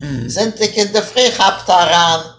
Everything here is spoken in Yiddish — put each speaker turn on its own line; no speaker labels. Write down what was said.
sind ich in der Früh gehabt daran,